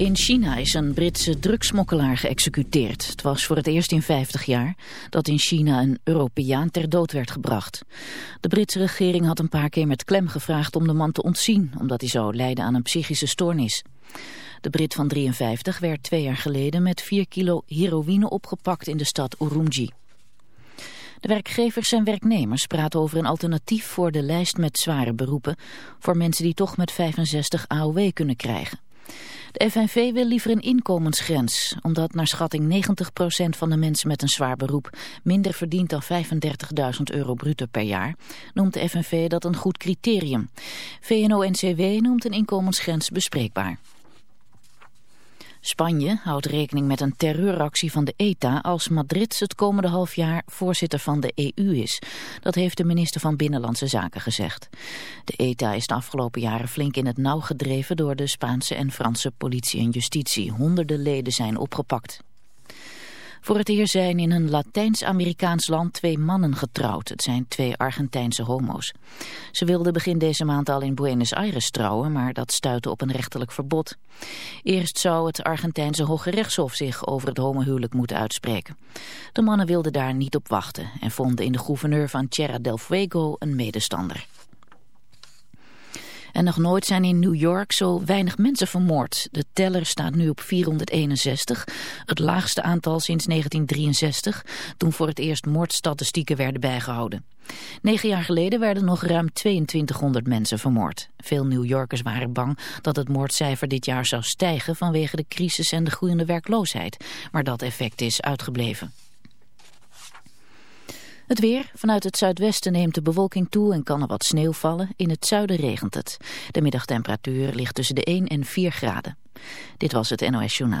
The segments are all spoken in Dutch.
In China is een Britse drugsmokkelaar geëxecuteerd. Het was voor het eerst in 50 jaar dat in China een Europeaan ter dood werd gebracht. De Britse regering had een paar keer met klem gevraagd om de man te ontzien, omdat hij zou lijden aan een psychische stoornis. De Brit van 53 werd twee jaar geleden met 4 kilo heroïne opgepakt in de stad Urumqi. De werkgevers en werknemers praten over een alternatief voor de lijst met zware beroepen voor mensen die toch met 65 AOW kunnen krijgen. De FNV wil liever een inkomensgrens, omdat naar schatting 90% van de mensen met een zwaar beroep minder verdient dan 35.000 euro bruto per jaar, noemt de FNV dat een goed criterium. VNO-NCW noemt een inkomensgrens bespreekbaar. Spanje houdt rekening met een terreuractie van de ETA als Madrid het komende half jaar voorzitter van de EU is. Dat heeft de minister van Binnenlandse Zaken gezegd. De ETA is de afgelopen jaren flink in het nauw gedreven door de Spaanse en Franse politie en justitie. Honderden leden zijn opgepakt. Voor het eerst zijn in een Latijns-Amerikaans land twee mannen getrouwd. Het zijn twee Argentijnse homo's. Ze wilden begin deze maand al in Buenos Aires trouwen, maar dat stuitte op een rechterlijk verbod. Eerst zou het Argentijnse Hoge Rechtshof zich over het homohuwelijk moeten uitspreken. De mannen wilden daar niet op wachten en vonden in de gouverneur van Tierra del Fuego een medestander. En nog nooit zijn in New York zo weinig mensen vermoord. De teller staat nu op 461, het laagste aantal sinds 1963, toen voor het eerst moordstatistieken werden bijgehouden. Negen jaar geleden werden nog ruim 2200 mensen vermoord. Veel New Yorkers waren bang dat het moordcijfer dit jaar zou stijgen vanwege de crisis en de groeiende werkloosheid. Maar dat effect is uitgebleven. Het weer. Vanuit het zuidwesten neemt de bewolking toe en kan er wat sneeuw vallen. In het zuiden regent het. De middagtemperatuur ligt tussen de 1 en 4 graden. Dit was het NOS Journaal.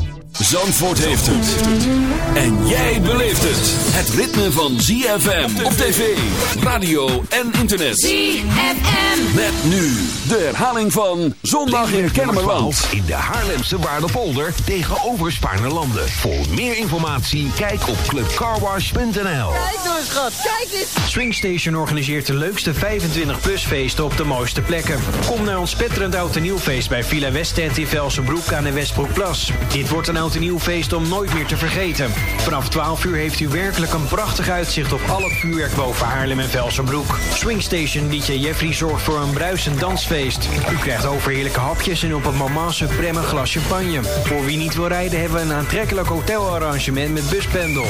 Zandvoort heeft het. En jij beleeft het. Het ritme van ZFM op tv, radio en internet. ZFM. Met nu de herhaling van Zondag in Kennemerland. in de Haarlemse Waardepolder tegenover Spaarne-Landen. Voor meer informatie kijk op clubcarwash.nl. Kijk door schat, kijk eens! Swingstation organiseert de leukste 25-plus feesten op de mooiste plekken. Kom naar ons spetterend oud en nieuw feest bij Villa Westend in Velsenbroek aan de Westbroekplas. Dit wordt een oud en nieuw feest om nooit meer te vergeten. Vanaf 12 uur heeft u werkelijk een prachtig uitzicht op al het vuurwerk boven Haarlem en Velsenbroek. Swingstation DJ Jeffrey zorgt voor een bruisend dansfeest. U krijgt overheerlijke hapjes en op het moment supreme een glas champagne. Voor wie niet wil rijden hebben we een aantrekkelijk hotelarrangement met buspendel.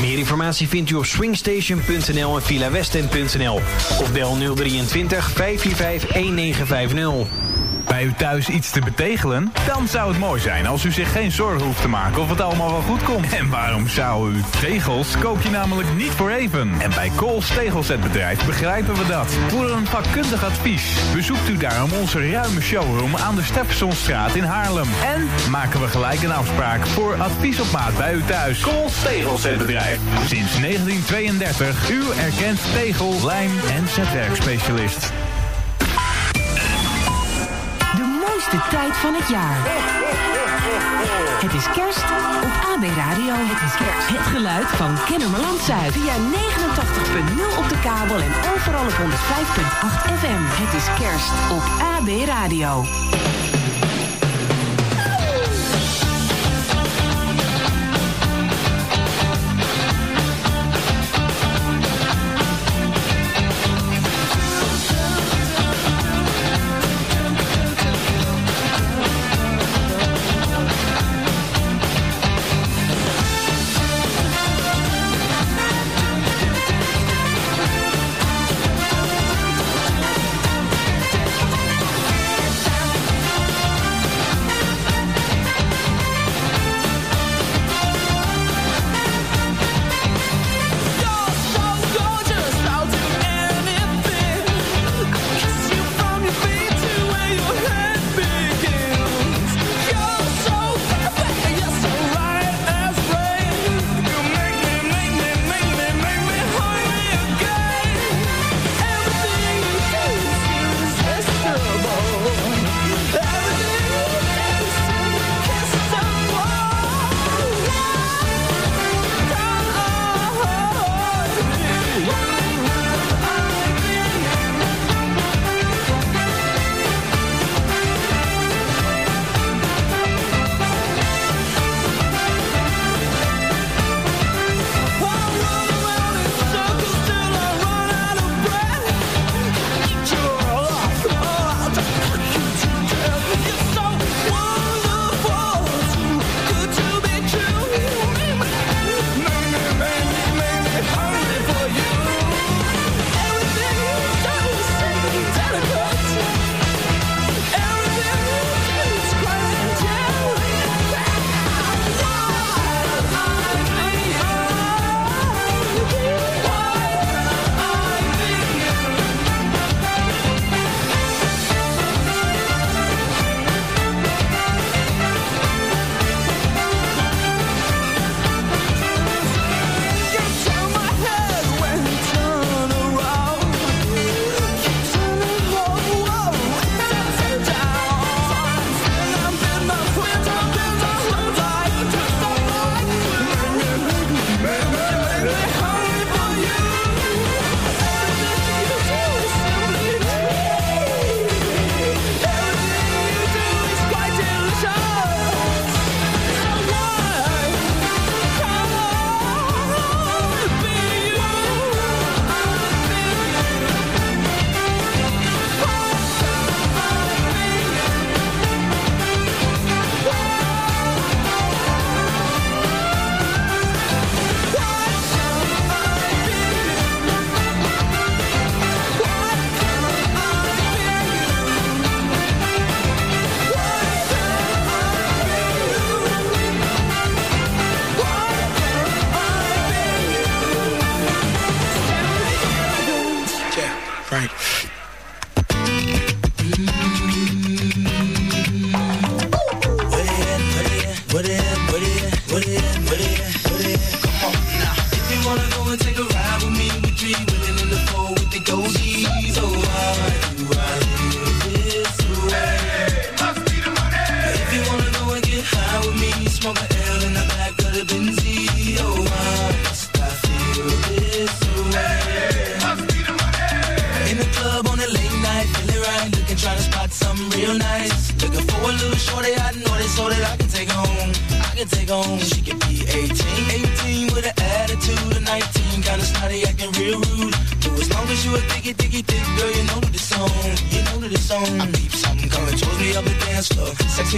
Meer informatie vindt u op swingstation.nl en villawesten.nl of bel 023 545 1950. Bij u thuis iets te betegelen? Dan zou het mooi zijn als u zich geen zorgen hoeft te maken of het allemaal wel goed komt. En waarom zou u? Tegels koop je namelijk niet voor even. En bij Kools Tegelzetbedrijf begrijpen we dat. Voor een vakkundig advies bezoekt u daarom onze ruime showroom aan de Steffensonstraat in Haarlem. En maken we gelijk een afspraak voor advies op maat bij u thuis. Kools Tegelzetbedrijf. Sinds 1932 uw erkend tegel, lijm en zetwerkspecialist. Mooiste tijd van het jaar. Het is kerst op AB Radio. Het is kerst. Het geluid van Kennemerland Zuid. Via 89.0 op de kabel en overal op 105.8 FM. Het is kerst op AB Radio.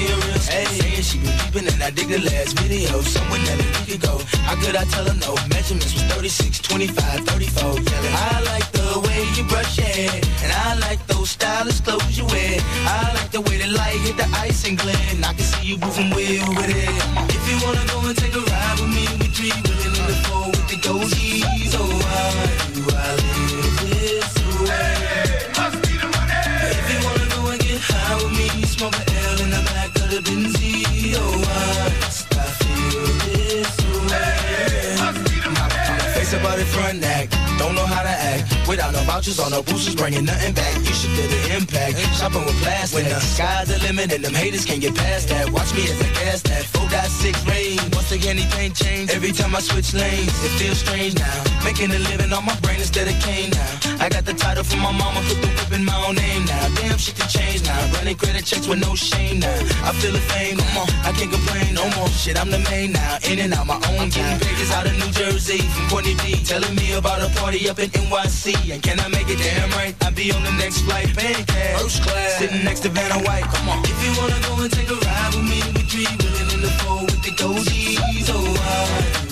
serious. Hey. Saying she been peeping and I dig the last video. Someone that you could go. How could I tell her no? Measurements was 36, 25, 34. Yelling. I like the way you brush your hair. And I like those stylish clothes you wear. I like the way the light hit the ice and glint. I can see you moving way over there. If you wanna go and take a ride with me, we three women in the four with the goatees. Oh, I do, I live. Don't know how to act. Without no vouchers or no boosters, bringing nothing back. You should feel the impact. Shopping with plastic. When the sky's the limit and them haters can't get past that. Watch me as I gas that. 4.6 range. Once again, anything change. Every time I switch lanes, it feels strange now. Making a living on my brain instead of cane now. I got the title from my mama, put the whip in my own name now. Damn, shit can change now. Running credit checks with no shame now. I feel the fame, come on, I can't complain no more. Shit, I'm the main now. In and out my own game. Pages out of New Jersey from Courtney B. Telling me about a party up in NYC. And can I make it damn right? I'll be on the next flight, paying. First class. Sitting next to Vanna White, come on. If you wanna go and take a ride with me, we three willing in the four with the goldies. Oh, I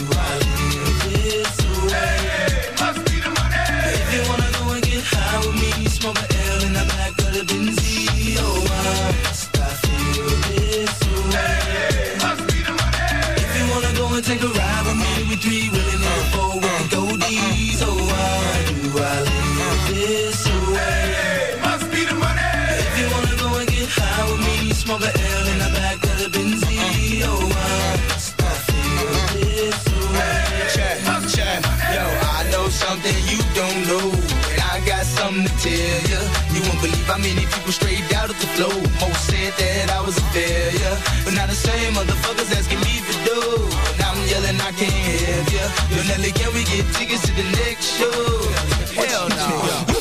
you don't know. And I got something to tell you. You won't believe how many people straight out of the flow. Most said that I was a failure. But now the same motherfuckers asking me for dough. Now I'm yelling, I can't help ya. Yo, Nelly, can we get tickets to the next show? Hell no.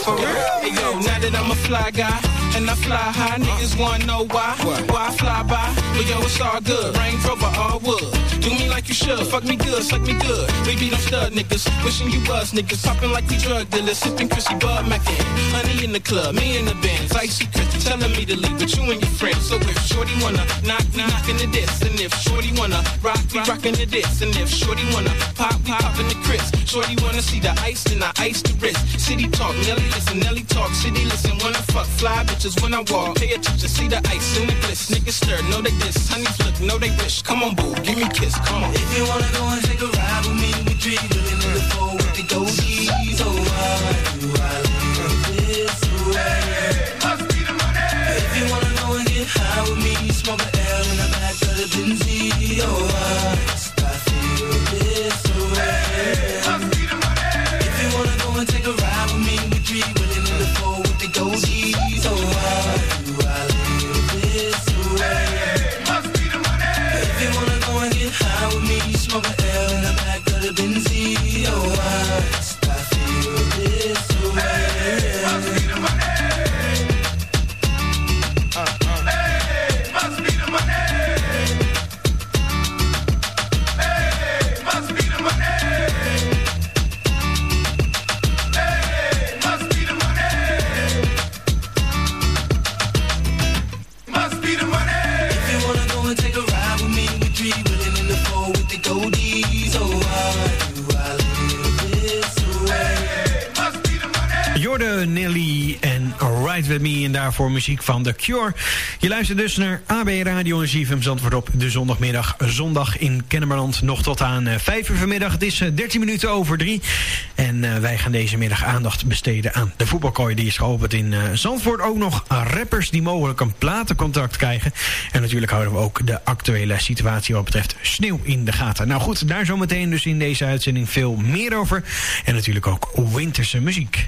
For real? Hey, yo, now that I'm a fly guy and I fly high, niggas wanna know why. Why I fly by? But yo, it's all good. Range Rover, all wood. Do me like you should. Fuck me good, suck me good. Baby, don't stud niggas. Wishing you was niggas. Popping like we drug dealers. Sipping Chrissy Bud Mackin. Honey in the club, me in the bands. Icy Chris telling me to leave with you and your friends. So if Shorty wanna knock, we knockin' the diss. And if Shorty wanna rock, we rockin' the diss. And if Shorty wanna pop, we poppin' the Chris. Shorty wanna see the ice, then I ice the wrist. City talk, Nelly listen, Nelly talk. City listen, wanna fuck, fly bitches when I walk. Pay attention, see the ice in the bliss. Niggas stir, know they diss. Honey look, know they wish. Come on, boo, give me kiss, come on. If you wanna go and take a ride with me, we three willing in the four with the goldies. Oh, why do I live this way? Must be the money. If you wanna go and get high with me, smoke a L in the back of the Benz. Oh, why Nelly. en Ride With Me. En daarvoor muziek van The Cure. Je luistert dus naar AB Radio en ZFM Zandvoort op de zondagmiddag. Zondag in Kennemerland nog tot aan eh, 5 uur vanmiddag. Het is eh, 13 minuten over 3. En eh, wij gaan deze middag aandacht besteden aan de voetbalkooi. Die is geopend in eh, Zandvoort. Ook nog rappers die mogelijk een platencontact krijgen. En natuurlijk houden we ook de actuele situatie wat betreft sneeuw in de gaten. Nou goed, daar zometeen dus in deze uitzending veel meer over. En natuurlijk ook winterse muziek.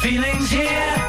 feeling's here.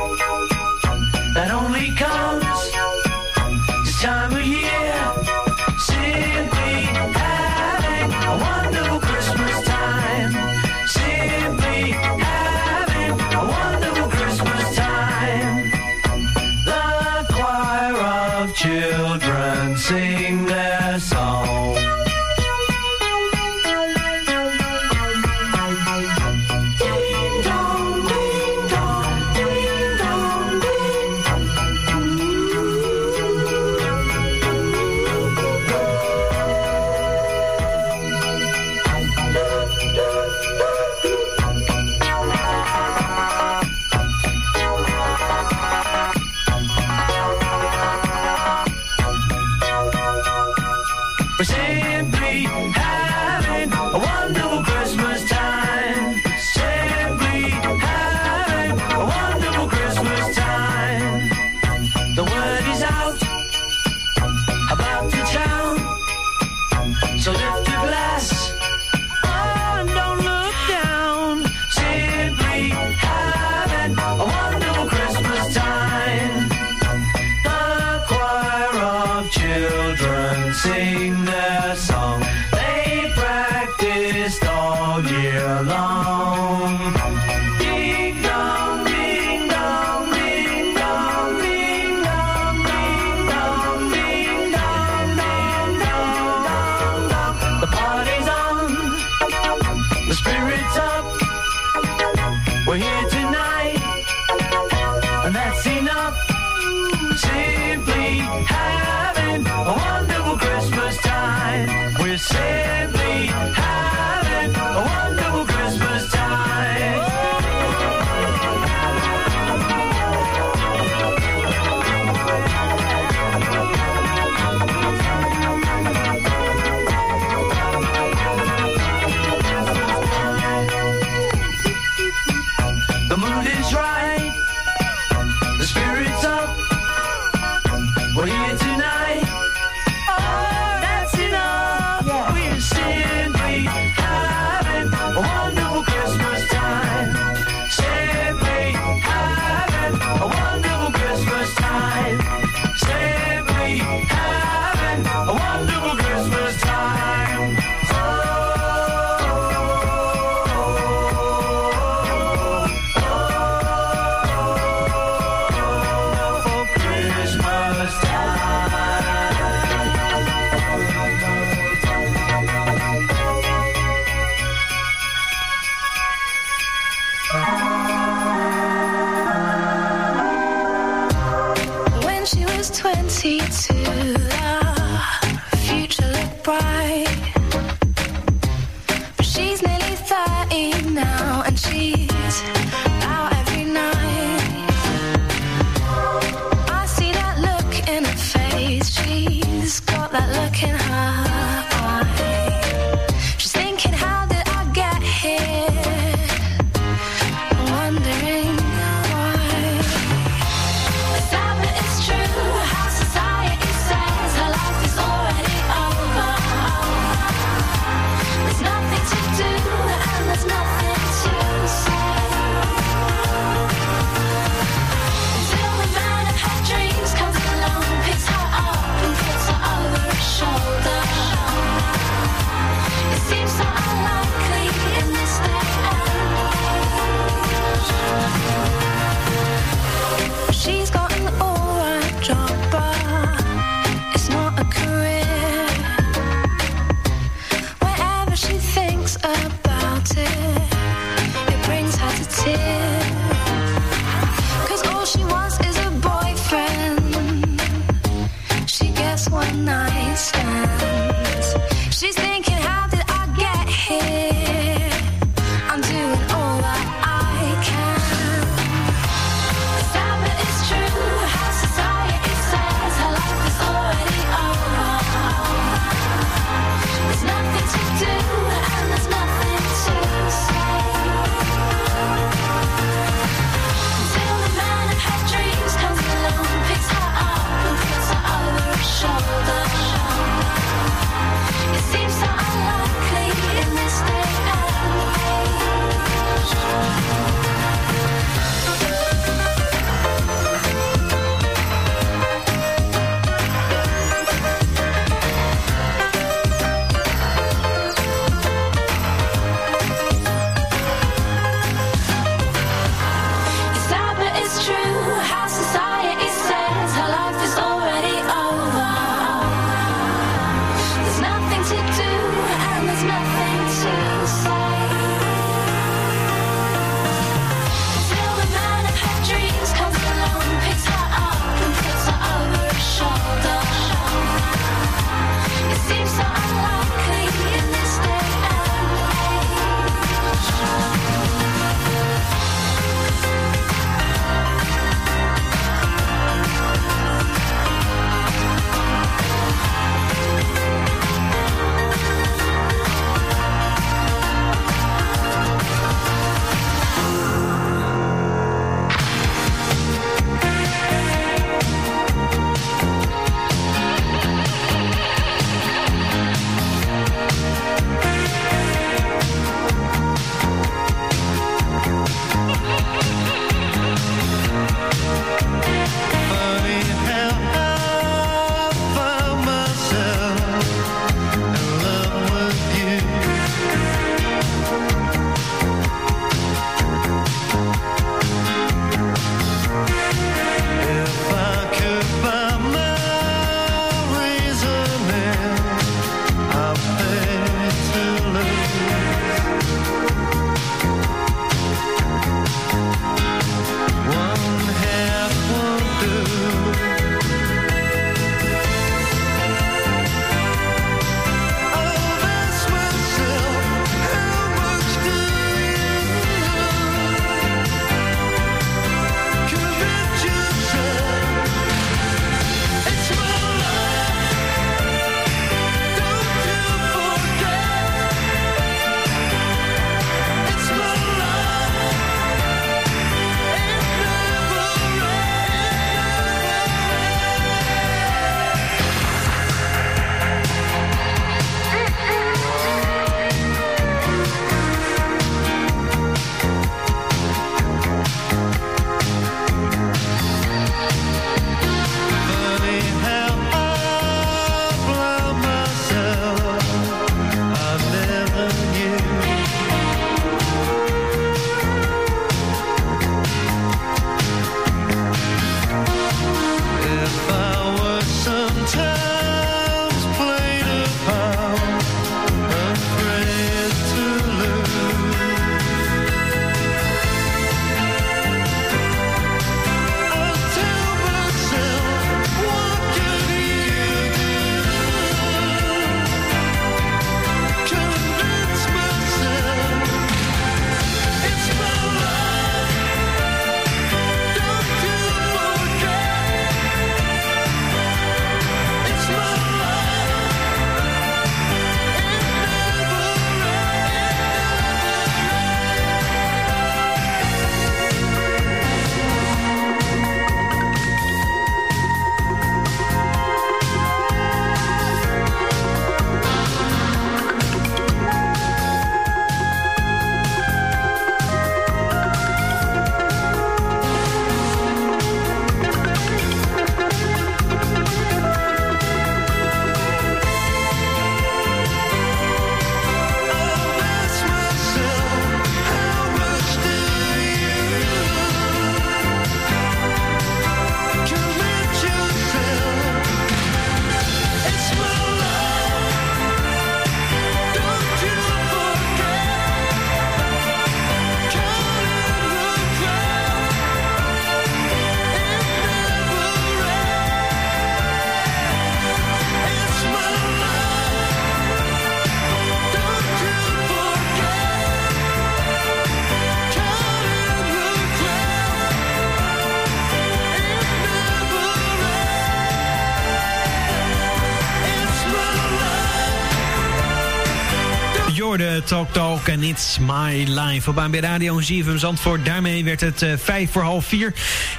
Talk en It's My Life op ANB Radio en ZFM Zandvoort. Daarmee werd het uh, voor half vier.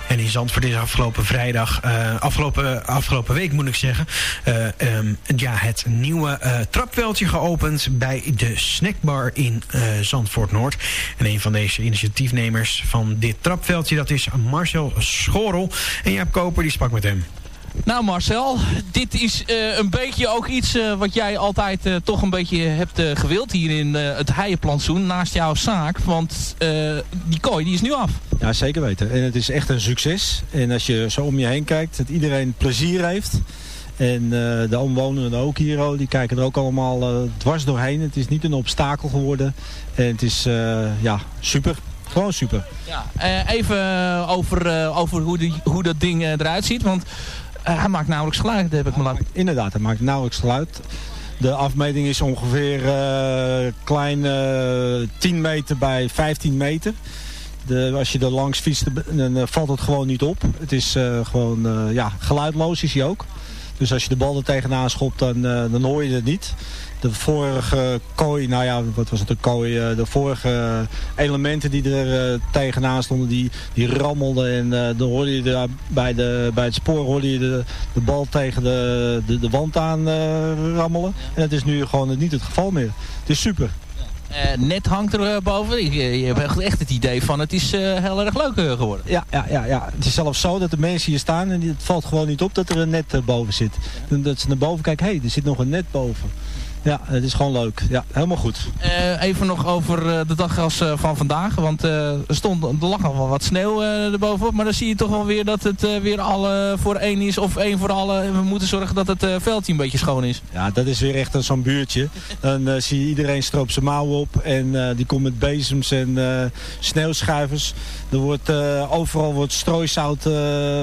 En in Zandvoort is afgelopen vrijdag, uh, afgelopen, afgelopen week moet ik zeggen... Uh, um, ja, het nieuwe trapveldje geopend bij de snackbar in Zandvoort Noord. En een van deze initiatiefnemers van dit trapveldje... dat is Marcel Schorel. En Jaap Koper die sprak met hem. Nou Marcel, dit is uh, een beetje ook iets uh, wat jij altijd uh, toch een beetje hebt gewild hier in het heienplantsoen naast jouw zaak. Want die kooi die is nu af. Ja, zeker weten. En het is echt een succes. En als je zo om je heen kijkt, dat iedereen plezier heeft. En de omwonenden ook hier, die kijken er ook allemaal dwars doorheen. Het is niet een obstakel geworden. En het is ja, super. Gewoon super. Ja, even over, over hoe, die, hoe dat ding eruit ziet. Want hij maakt nauwelijks geluid, heb ik me laten... Inderdaad, hij maakt nauwelijks geluid. De afmeting is ongeveer uh, klein uh, eh, 10 meter bij 15 meter. De, als je er langs fietst, dan valt het gewoon niet op. Het is gewoon, ja, geluidloos is hij ook. Dus als je de bal er tegenaan schopt, dan, dan hoor je het niet de vorige kooi, nou ja, wat was het, een kooi, eh, de vorige elementen die er uh, tegenaan stonden, die, die rammelden en uh, dan hoorde je de, bij, de, bij het spoor hoorde je de, de bal tegen de, de, de wand aan rammelen. En dat is nu gewoon niet het geval meer. Het is super. net hangt er boven. Je, je, hebt echt het idee van het is heel erg leuk geworden. Ja, ja, ja, ja, het is zelfs zo dat de mensen hier staan en het valt gewoon niet op dat er een net boven zit. Dat ze naar boven kijken, hé, hey, er zit nog een net boven. Ja, het is gewoon leuk. Ja, helemaal goed. Uh, even nog over uh, de daggas uh, van vandaag. Want er, stond, er lag nog wel wat sneeuw erbovenop. Maar dan zie je toch wel weer dat het weer alle voor één is. Of één voor alle. We moeten zorgen dat het veldje een beetje schoon is. Ja, dat is weer echt zo'n buurtje. Dan zie je iedereen stroop zijn mouw op. En die komt met bezems en sneeuwschuivers. Er wordt, overal wordt strooisout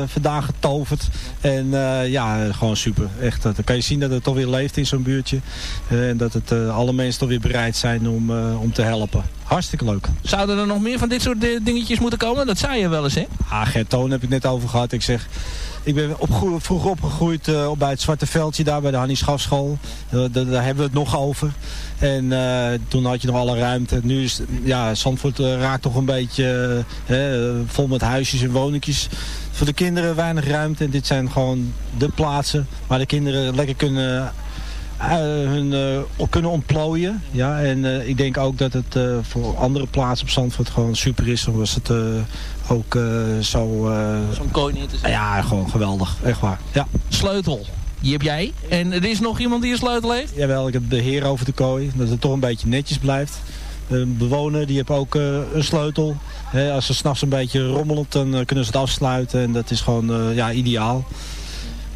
vandaan getoverd. En ja, gewoon super. Echt, dan kan je zien dat het toch weer leeft in zo'n buurtje. Eh, en dat het, eh, alle mensen toch weer bereid zijn om, eh, om te helpen. Hartstikke leuk. Zouden er nog meer van dit soort dingetjes moeten komen? Dat zei je wel eens, hè? Ah, Gertoon heb ik net over gehad. Ik zeg, ik ben op, vroeg opgegroeid uh, bij het Zwarte Veldje daar bij de Hannie Schafschool. Uh, daar, hebben we het nog over. En uh, toen had je nog alle ruimte. Nu is, ja, Zandvoort raakt toch een beetje vol met huisjes en woningjes. Voor de kinderen weinig ruimte. En dit zijn gewoon de plaatsen waar de kinderen lekker kunnen hun kunnen ontplooien. Ja, en ik denk ook dat het voor andere plaatsen op Zandvoort gewoon super is. Was het ook zo... Zo'n kooi neer te zetten. Ja, gewoon geweldig. Echt waar. Ja. Sleutel. Die heb jij. En er is nog iemand die een sleutel heeft? Jawel, ik heb beheer over de kooi. Dat het toch een beetje netjes blijft. Een bewoner die heeft ook een sleutel. als ze s'nachts een beetje rommelt, dan kunnen ze het afsluiten. En dat is gewoon ja, ideaal.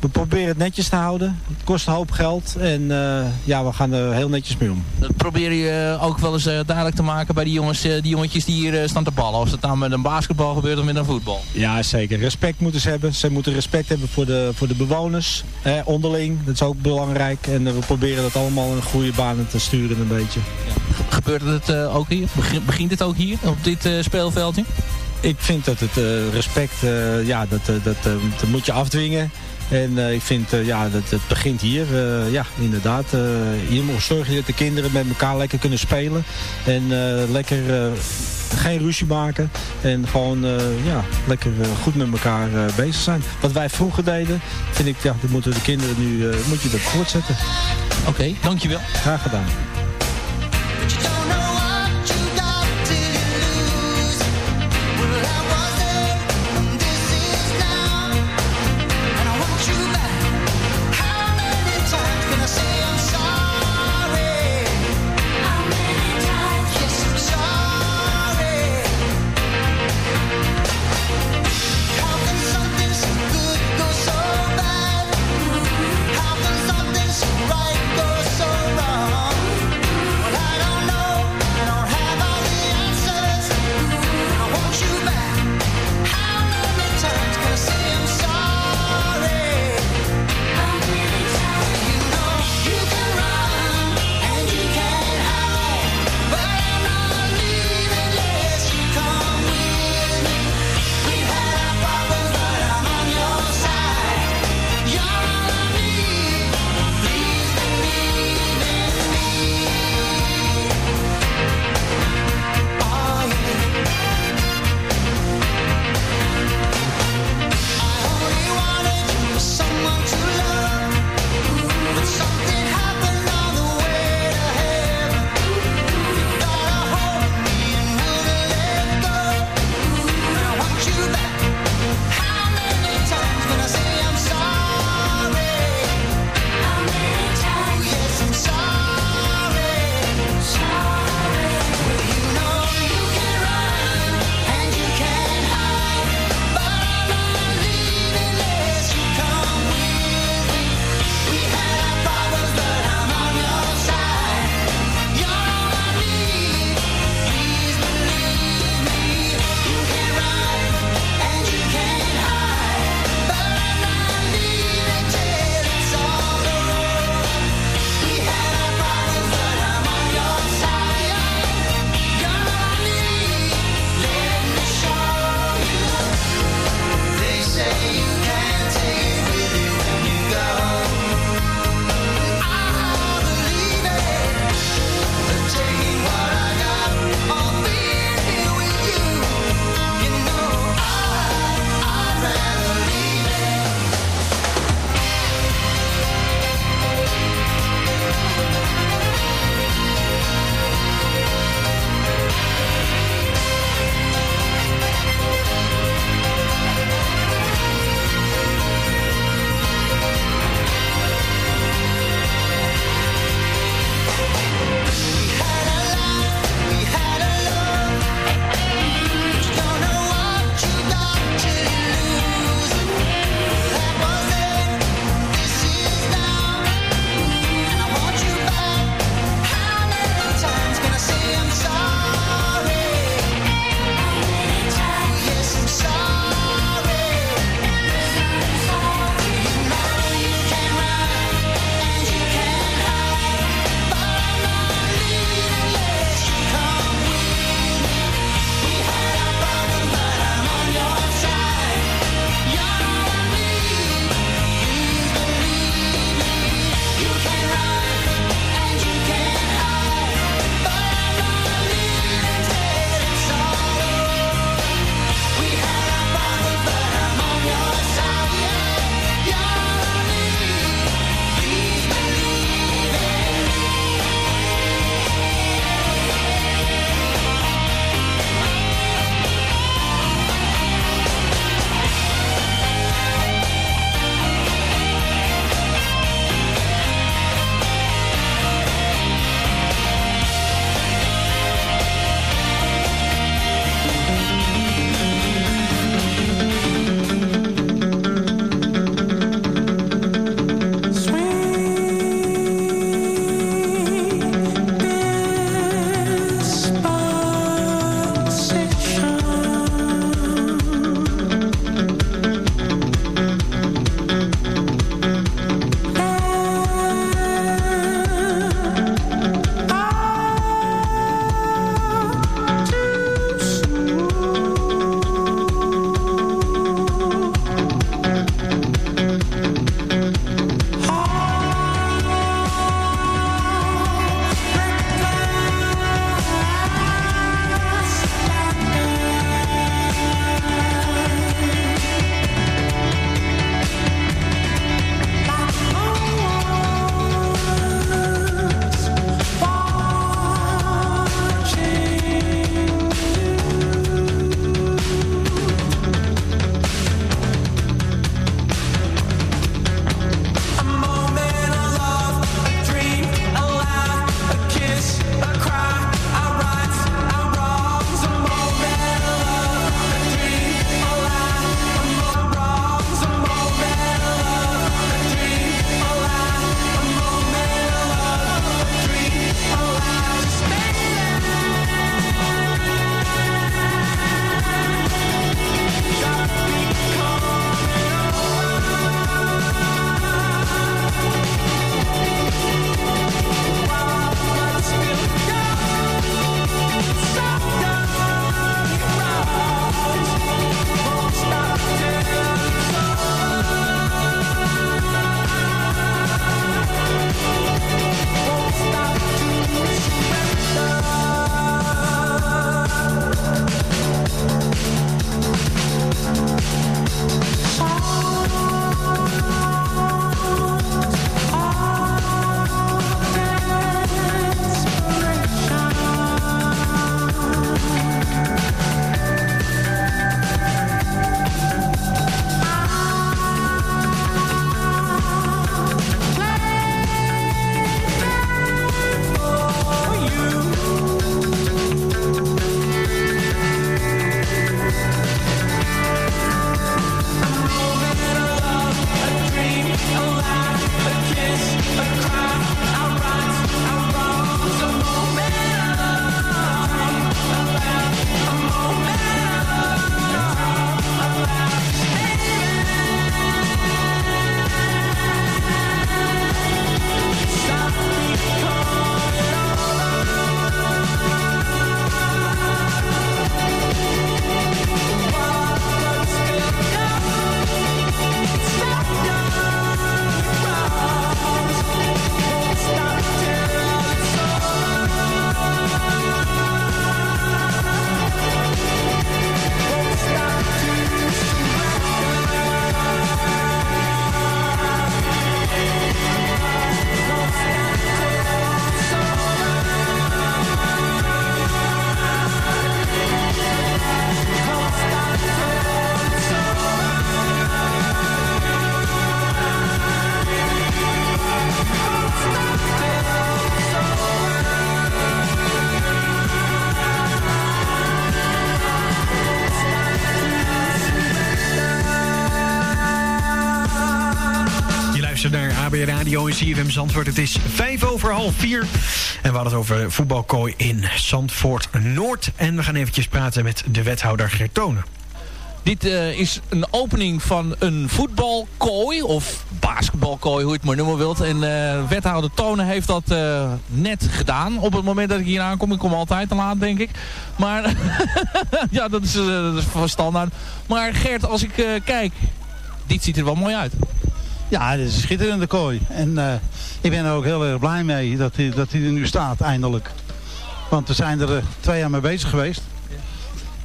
We proberen het netjes te houden. Het kost een hoop geld. En uh, ja, we gaan er heel netjes mee om. Dat probeer je ook wel eens uh, duidelijk te maken bij die, jongens, uh, die jongetjes die hier staan te ballen. Of het nou met een basketbal gebeurt of met een voetbal. Ja, zeker. Respect moeten ze hebben. Ze moeten respect hebben voor de, voor de bewoners. Eh, onderling. Dat is ook belangrijk. En we proberen dat allemaal in goede banen te sturen een beetje. Ja. Gebeurt het ook hier? Begint het ook hier op dit speelveldje? Ik vind dat het respect, ja, dat, dat, dat moet je afdwingen. En uh, ik vind, uh, ja, dat, het begint hier. Uh, ja, inderdaad. hier moet zorgen dat de kinderen met elkaar lekker kunnen spelen. En lekker geen ruzie maken. En gewoon, ja, lekker goed met elkaar bezig zijn. Wat wij vroeger deden, vind ik, ja, dat moeten de kinderen nu, moet je dat voortzetten. Oké, okay, dankjewel. Graag gedaan. Radio in CFM Zandvoort. Het is vijf over half vier. En we hadden het over voetbalkooi in Zandvoort Noord. En we gaan eventjes praten met de wethouder Gertone. Dit uh, is een opening van een voetbalkooi of basketbalkooi, hoe je het maar noemen wilt. En uh, wethouder Tonen heeft dat uh, net gedaan. Op het moment dat ik hier aankom, ik kom altijd te laat denk ik. Maar ja, dat is, dat is van standaard. Maar Gert, als ik kijk, dit ziet er wel mooi uit. Ja, dit is een schitterende kooi. En ik ben er ook heel erg blij mee dat hij, dat hij er nu staat, eindelijk. Want we zijn er twee jaar mee bezig geweest.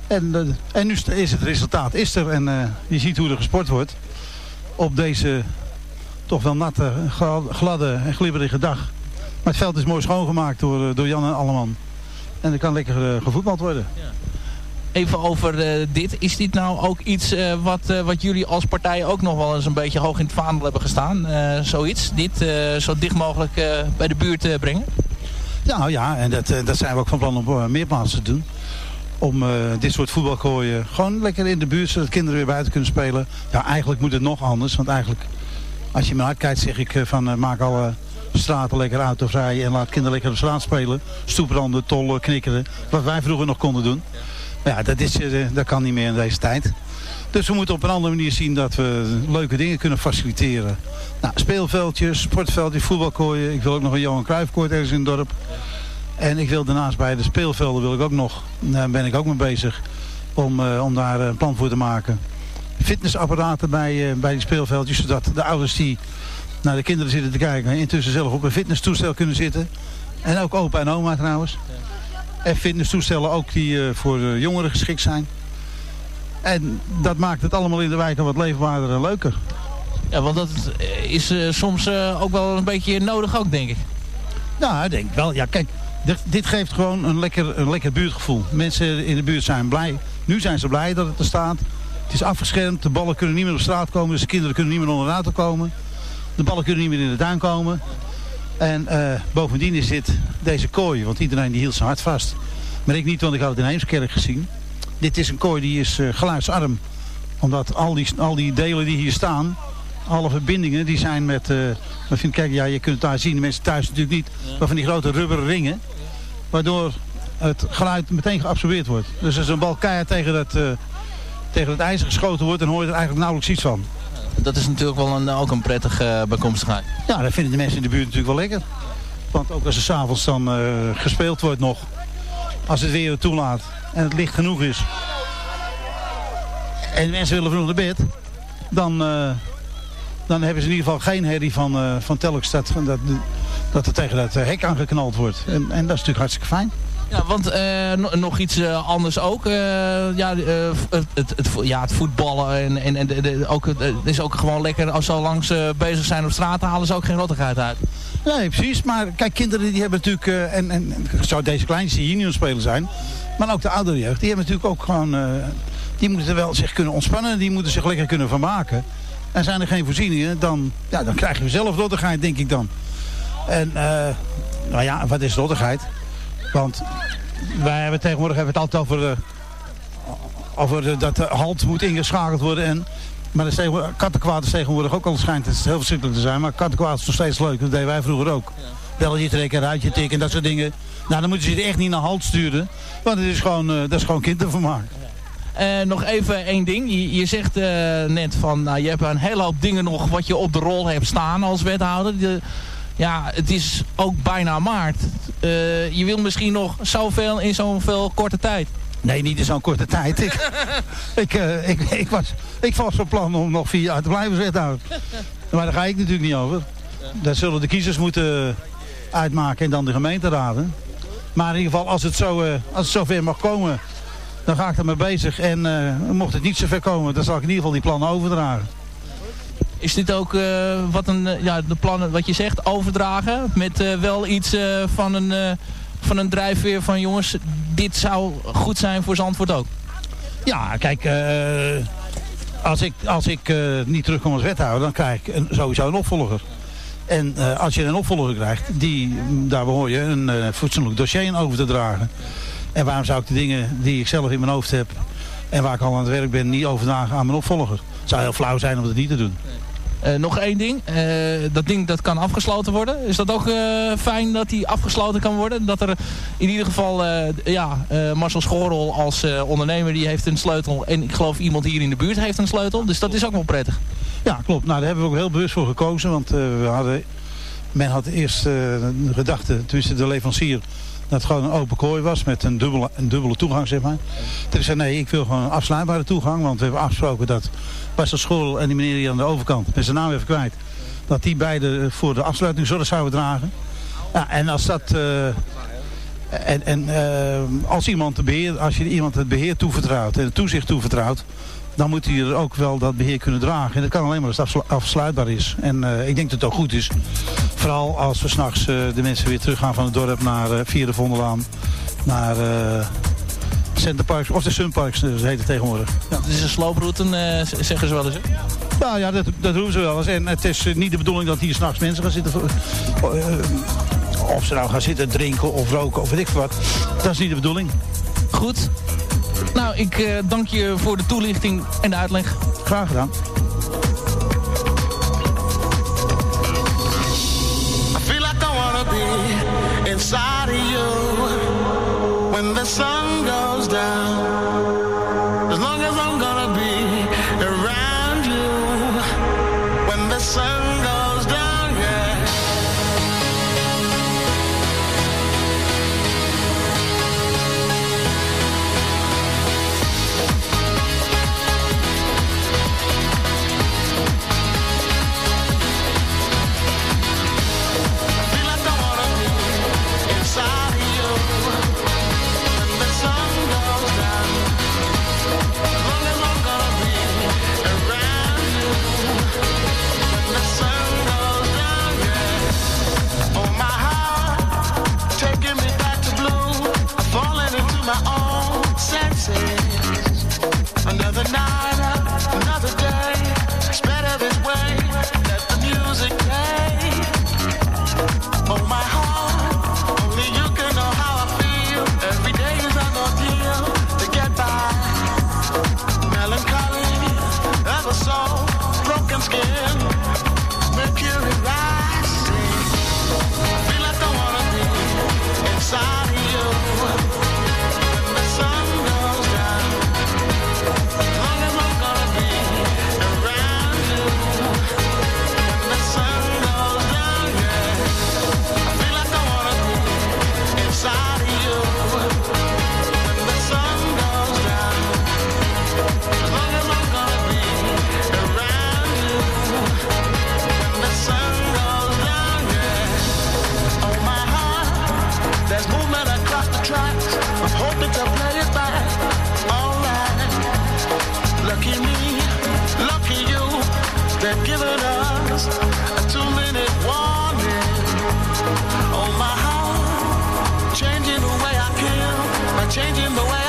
En, uh, en nu is het resultaat is er. En je ziet hoe er gesport wordt. Op deze toch wel natte, gladde en glibberige dag. Maar het veld is mooi schoongemaakt door, door Jan en Alleman. En er kan lekker gevoetbald worden. Ja. Even over dit. Is dit nou ook iets wat, wat jullie als partij ook nog wel eens een beetje hoog in het vaandel hebben gestaan? zoiets? Dit zo dicht mogelijk bij de buurt brengen? Ja, ja, en dat, dat zijn we ook van plan om meer te doen om dit soort voetbalkooien gewoon lekker in de buurt, zodat kinderen weer buiten kunnen spelen. Ja, eigenlijk moet het nog anders, want eigenlijk, als je me uitkijkt, zeg ik van maak alle straten lekker autovrij en laat kinderen lekker op straat spelen. Stoepranden, tollen, knikkeren, wat wij vroeger nog konden doen. Maar ja, dat, is, dat kan niet meer in deze tijd. Dus we moeten op een andere manier zien dat we leuke dingen kunnen faciliteren. Nou, speelveldjes, sportveldjes, voetbalkooien. Ik wil ook nog een Johan Cruijffkoord ergens in het dorp. En ik wil daarnaast bij de speelvelden wil ik ook nog, daar ben ik ook mee bezig, om, uh, om daar een plan voor te maken. Fitnessapparaten bij, bij die speelveldjes, zodat de ouders die naar de kinderen zitten te kijken, intussen zelf op een fitnesstoestel kunnen zitten. En ook opa en oma trouwens. En fitnesstoestellen ook die uh, voor jongeren geschikt zijn. En dat maakt het allemaal in de wijk wat leefbaarder en leuker. Ja, want dat is soms ook wel een beetje nodig ook, denk ik. Nou, ik denk wel. Ja, kijk, dit, dit, geeft gewoon een lekker, een lekker buurtgevoel. Mensen in de buurt zijn blij. Nu zijn ze blij dat het er staat. Het is afgeschermd. De ballen kunnen niet meer op straat komen. Dus de kinderen kunnen niet meer onder de auto komen. De ballen kunnen niet meer in de tuin komen. En uh, bovendien is dit deze kooi. Want iedereen die hield zijn hart vast. Maar ik niet, want ik had het in Heemskerk gezien. Dit is een kooi die is uh, geluidsarm. Omdat al die, al die delen die hier staan alle verbindingen die zijn met, uh, vind, kijk, ja, je kunt het daar zien, de mensen thuis natuurlijk niet, maar van die grote rubberen ringen, waardoor het geluid meteen geabsorbeerd wordt. Dus als een bal keihard tegen uh, tegen het ijzer geschoten wordt, dan hoor je er eigenlijk nauwelijks iets van. Dat is natuurlijk wel een, ook een prettige bijkomstigheid. Ja, dat vinden de mensen in de buurt natuurlijk wel lekker. Want ook als er s'avonds dan gespeeld wordt nog, als het weer toelaat en het licht genoeg is, en mensen willen vroeg naar bed, dan, dan hebben ze in ieder geval geen herrie van, uh, van telkens dat, dat, dat er tegen dat eh, hek aangeknald wordt. En, en dat is natuurlijk hartstikke fijn. Ja, want uh, nog iets uh, anders ook. Uh, ja, het, het, ja, het voetballen en, en, en de, ook, het is ook gewoon lekker als ze langs bezig zijn op straat, halen ze ook geen rottigheid uit. Nee, precies. Maar kijk, kinderen die hebben natuurlijk, en, en zou deze nu spelen zijn, maar ook de oudere jeugd, die hebben natuurlijk ook gewoon, die moeten wel zich kunnen ontspannen, die moeten zich lekker kunnen vermaken. En zijn er geen voorzieningen, dan, ja, dan krijg je zelf rottigheid, denk ik dan. En, nou ja, wat is rottigheid? Want wij hebben tegenwoordig hebben het altijd over, uh, over dat de halt moet ingeschakeld worden. En, maar de kattenkwaad is tegenwoordig ook al schijnt het heel verschrikkelijk te zijn. Maar kattenkwaad is nog steeds leuk, dat deden wij vroeger ook. Ja. Belletje trekken, ruitje tikken, dat soort dingen. Nou, dan moeten ze er echt niet naar halt sturen. Want het is gewoon, uh, dat is gewoon kindervermaak. Uh, nog even één ding. Je, je zegt uh, net van, nou, je hebt een hele hoop dingen nog wat je op de rol hebt staan als wethouder. De, ja, het is ook bijna maart. Uh, je wil misschien nog zoveel in zoveel korte tijd. Nee, niet in zo'n korte tijd. Ik, ik, ik, ik, was, ik was van plan om nog vier jaar te blijven wethouder. Maar daar ga ik natuurlijk niet over. Dat zullen de kiezers moeten uitmaken en dan de gemeenteraden. Maar in ieder geval, als het, zo, als het zover mag komen dan ga ik ermee bezig. En uh, mocht het niet zo ver komen, dan zal ik in ieder geval die plannen overdragen. Is dit ook uh, wat een, uh, ja, de plannen, wat je zegt, overdragen? Met wel iets van, een, van een drijfveer van jongens, dit zou goed zijn voor Zandvoort ook? Ja, kijk, als ik, als ik niet terugkom als wethouder, dan krijg ik een, sowieso een opvolger. En als je een opvolger krijgt, die, daar behoor je een fatsoenlijk dossier in over te dragen. En waarom zou ik de dingen die ik zelf in mijn hoofd heb en waar ik al aan het werk ben, niet overdragen aan mijn opvolger? Het zou heel flauw zijn om dat niet te doen. Eh, nog één ding. Eh, dat ding dat kan afgesloten worden. Is dat ook eh, fijn dat die afgesloten kan worden? Dat er in ieder geval, ja, Marcel Schorrel als ondernemer die heeft een sleutel. En ik geloof iemand hier in de buurt heeft een sleutel. Dus dat is ook wel prettig. Ja, klopt. Nou, daar hebben we ook heel bewust voor gekozen. Want we hadden, men had eerst de gedachte, tenminste de leverancier dat het gewoon een open kooi was met een dubbele, een dubbele toegang, zeg maar. Toen zei nee, ik wil gewoon een afsluitbare toegang, want we hebben afgesproken dat Pastor School en die meneer hier aan de overkant, met zijn naam even kwijt, dat die beide voor de afsluiting zorg zouden dragen. Ja, en als dat... Uh, en, en uh, als, iemand de beheer, als je iemand het beheer toevertrouwt en het toezicht toevertrouwt, dan moet hij er ook wel dat beheer kunnen dragen. En dat kan alleen maar als het afsluitbaar is. En uh, ik denk dat het ook goed is. Vooral als we s'nachts uh, de mensen weer teruggaan van het dorp naar uh, Vierde Vondelaan. Naar Centerparks, of de Sunparks, dat heet het tegenwoordig. Ja. Het is een slooproute, zeggen ze wel eens. Hè? Nou ja, dat, dat doen ze wel eens. En het is niet de bedoeling dat hier s'nachts mensen gaan zitten... of ze nou gaan zitten drinken of roken of weet ik wat. Dat is niet de bedoeling. Goed. Nou, ik uh, dank je voor de toelichting en de uitleg. Graag gedaan. I feel like I wanna be inside of you when the sun goes down. my arms. changing the way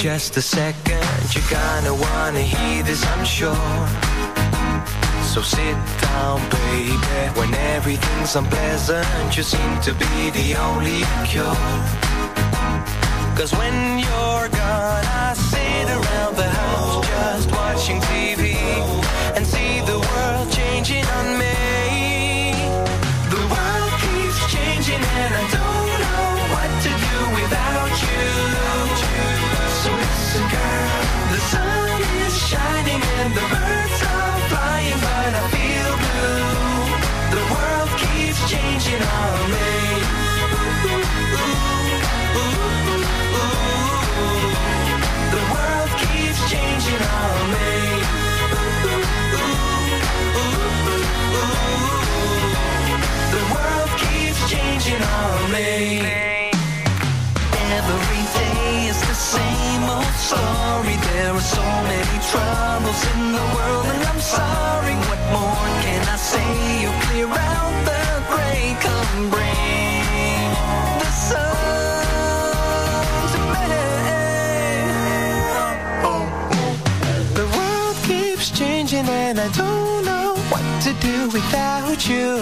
just a second, you're gonna wanna hear this, I'm sure. So sit down, baby. When everything's unpleasant, you seem to be the only cure. Cause when you're gone, I sit around the house just watching TV and see the world changing on me. The world keeps changing and I don't know what to do without you. So listen, girl, the sun is shining and the birds are flying, but I feel blue. The world keeps changing on me. The world keeps changing on me. The world keeps changing on me. Every day is the same old story. There are so many troubles in the world, and I'm sorry. What more can I say? You clear out the gray, come bring the sun to me. The world keeps changing, and I don't know what to do without you.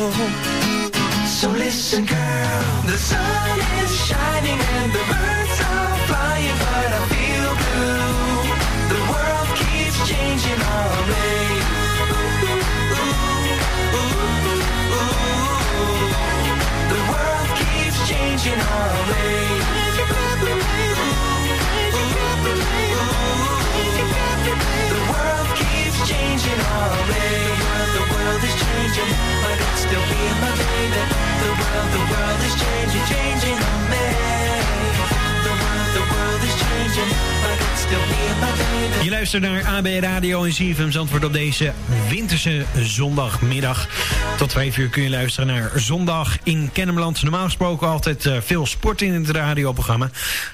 So listen, girl, the sun is shining and the birds flying, but I feel blue. The world keeps changing on me. The world keeps changing on me. The world keeps changing on me. The world is changing, but it's still still be Je luistert naar AB Radio en CFM Zandvoort op deze winterse zondagmiddag. Tot 5 uur kun je luisteren naar Zondag in Kennemerland. Normaal gesproken altijd eh, veel sport in het radioprogramma.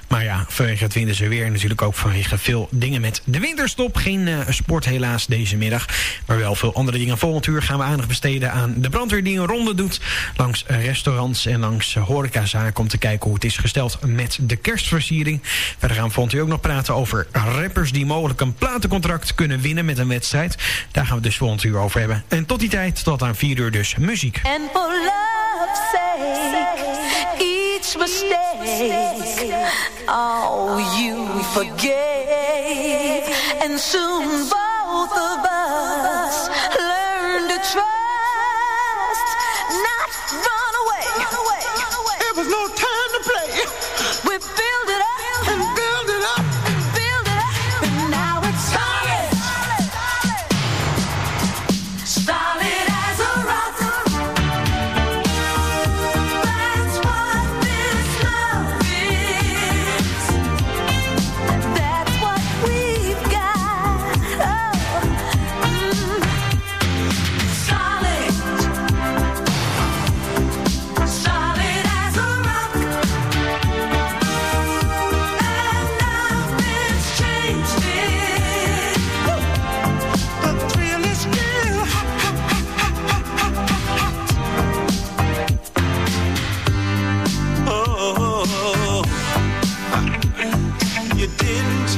Maar ja, vanwege het winterse weer natuurlijk ook vanwege veel dingen met de winterstop. Geen eh, sport helaas deze middag. Maar wel veel andere dingen. Volgend uur gaan we aandacht besteden aan de brandweer die een ronde doet. Langs restaurants en langs horecazaken om te kijken hoe het is gesteld met de kerstversiering. Verder gaan we volgend uur ook nog praten over rappers die mogelijk een platencontract kunnen winnen met een wedstrijd. Daar gaan we dus volgend uur over hebben. En tot die tijd, tot aan 4 uur dus muziek. And for love's sake, each mistake, oh, you forgave. And soon both of us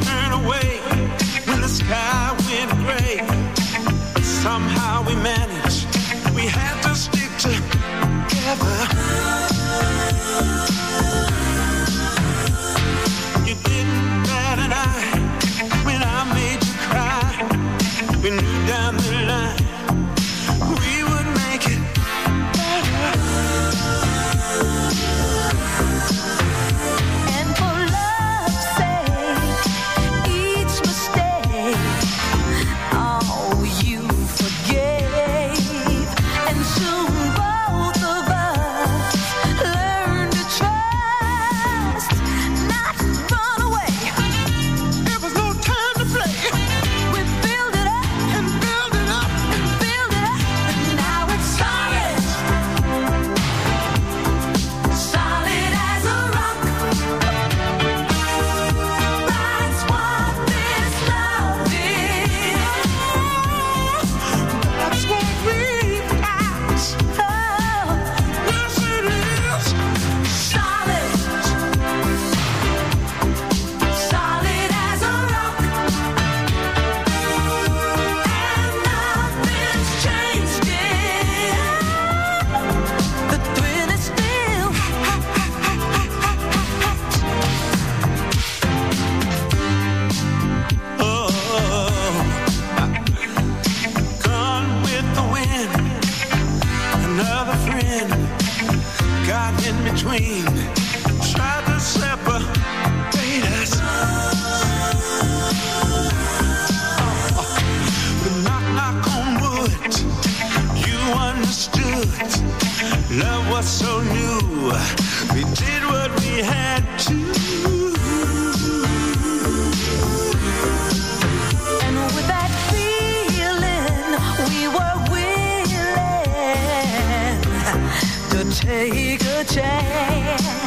turn away. Love was so new. We did what we had to. And with that feeling, we were willing to take a chance.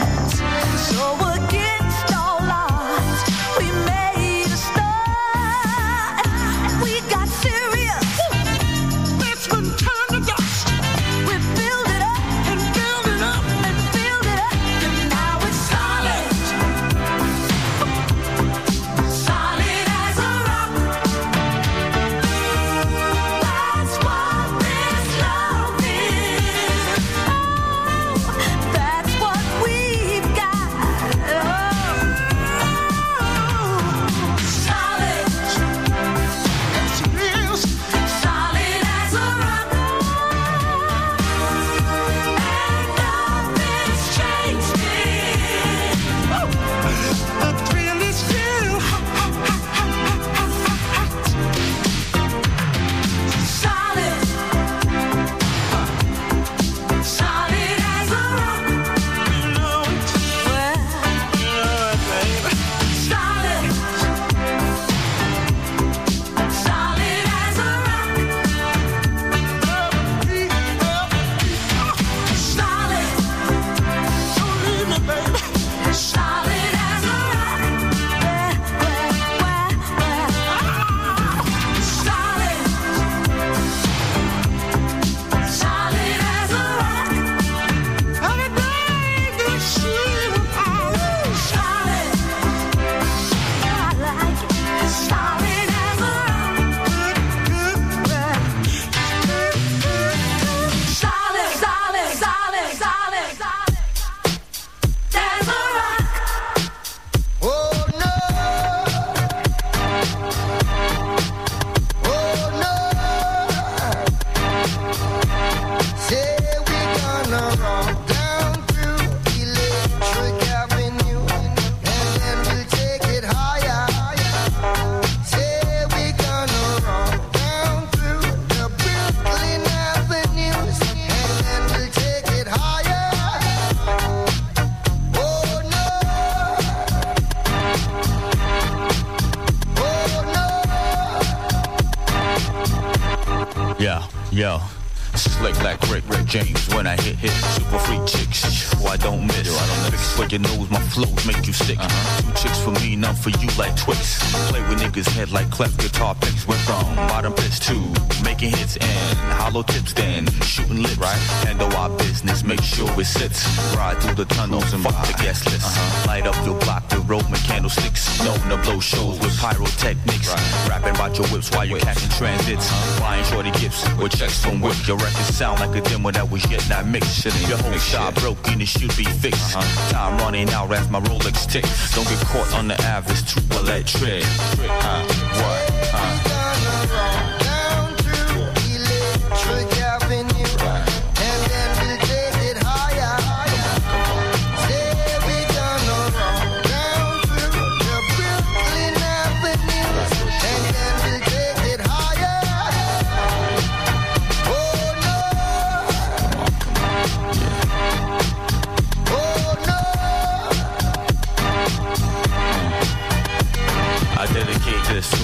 Your records sound like a demo that was yet not mixed. Your whole shot broken, it should be fixed. Time running out as my Rolex tick. Don't get caught on the average, too electric. Huh? What? Huh?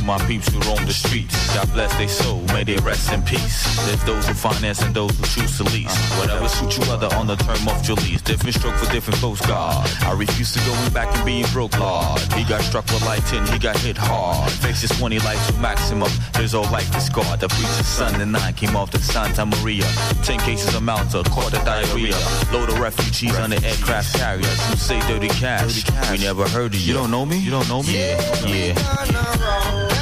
My peeps who roam the streets. God bless their soul, may they rest in peace. There's those who finance and those who choose to lease. Whatever suits you other on the term of your lease. Different stroke for different folks, God. I refuse to going back and being broke, Lord. He got struck with light 10, he got hit hard. Faces 20 life to maximum. His whole life is scarred. The preacher's son and nine came off to Santa Maria. 10 cases of Malta, caught the diarrhea. Load of refugees on the aircraft carriers. Who say dirty cash? We never heard of you. You don't know me? You don't know me? Yeah. yeah. Electric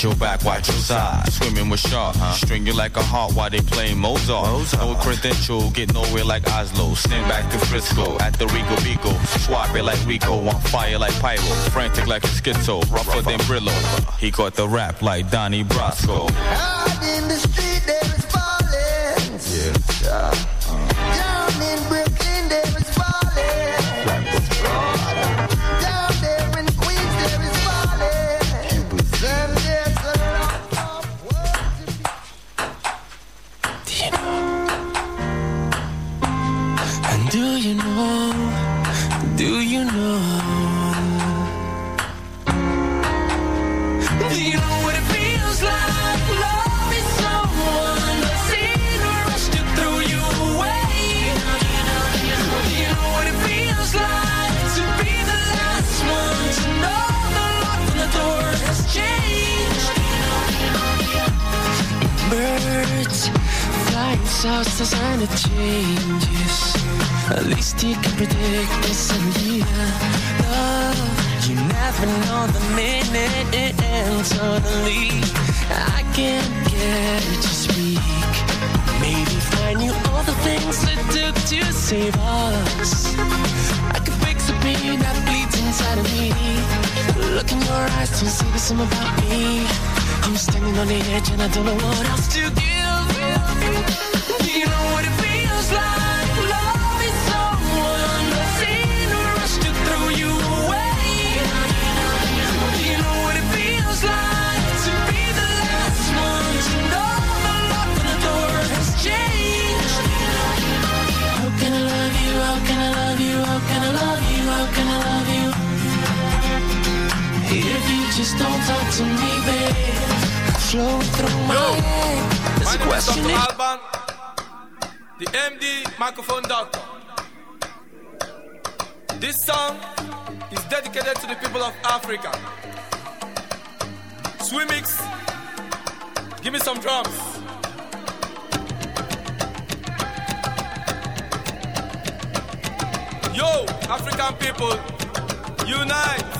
Watch your back, watch your side. Swimming with shark, string you like a heart while they playing Mozart. No credential, get nowhere like Oslo. Send back to Frisco at the Rico Beagle. Swap it like Rico, on fire like Pyro. Frantic like a schizo, rougher than Brillo. He caught the rap like Donnie Brasco. As and it changes. At least you can predict this and yeah. Love, you never know the minute and suddenly I can't get it to speak. Maybe I knew all the things it took to save us, I could fix the pain that bleeds inside of me. Look in your eyes to see there's something about me. I'm standing on the edge and I don't know what else to give. Just don't talk to me, babe, flow through my head. There's My a name is Dr. Eh? Alban, the MD microphone doctor. This song is dedicated to the people of Africa. Swimix, give me some drums. Yo, African people, unite.